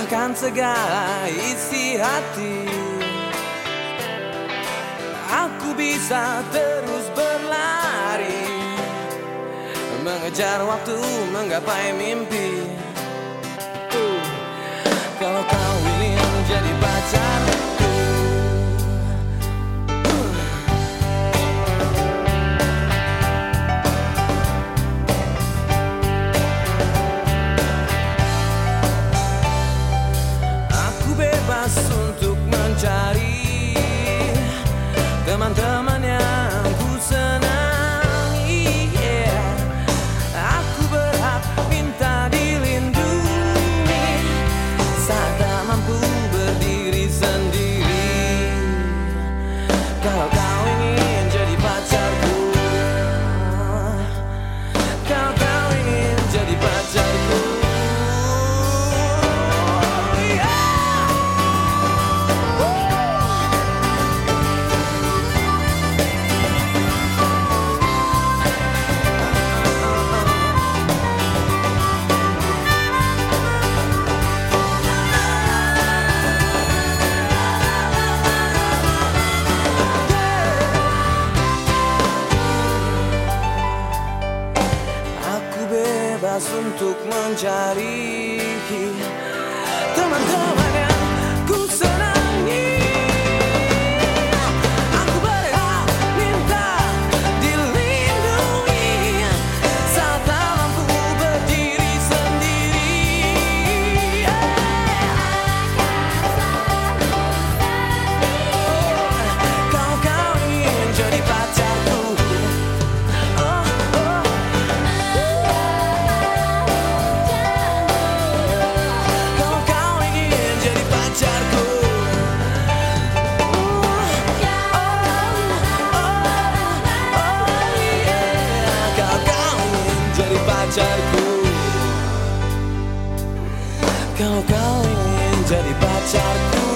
Bahkan segala isi hati. Aku bisa terus berlari Mengejar waktu menggapai mimpi. Kalau kau ingin jadi pacar 的 untuk mencari pacarku Kalau kau ingin jadi pacarku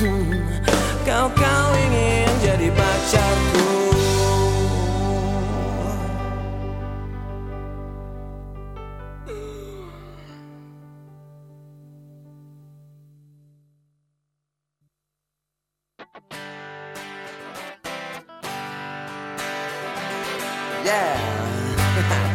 Kau. Kalau kau ingin jadi pacarku Yeah. with that.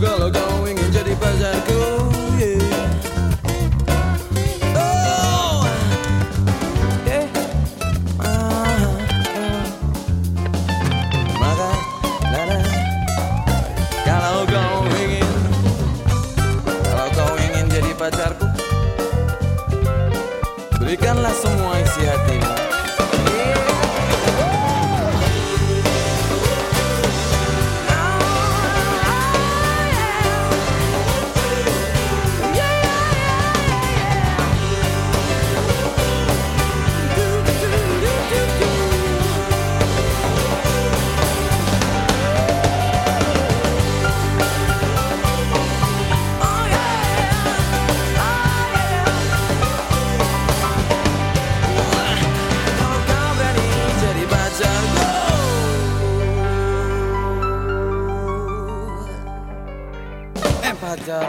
老哥，老哥。সাজা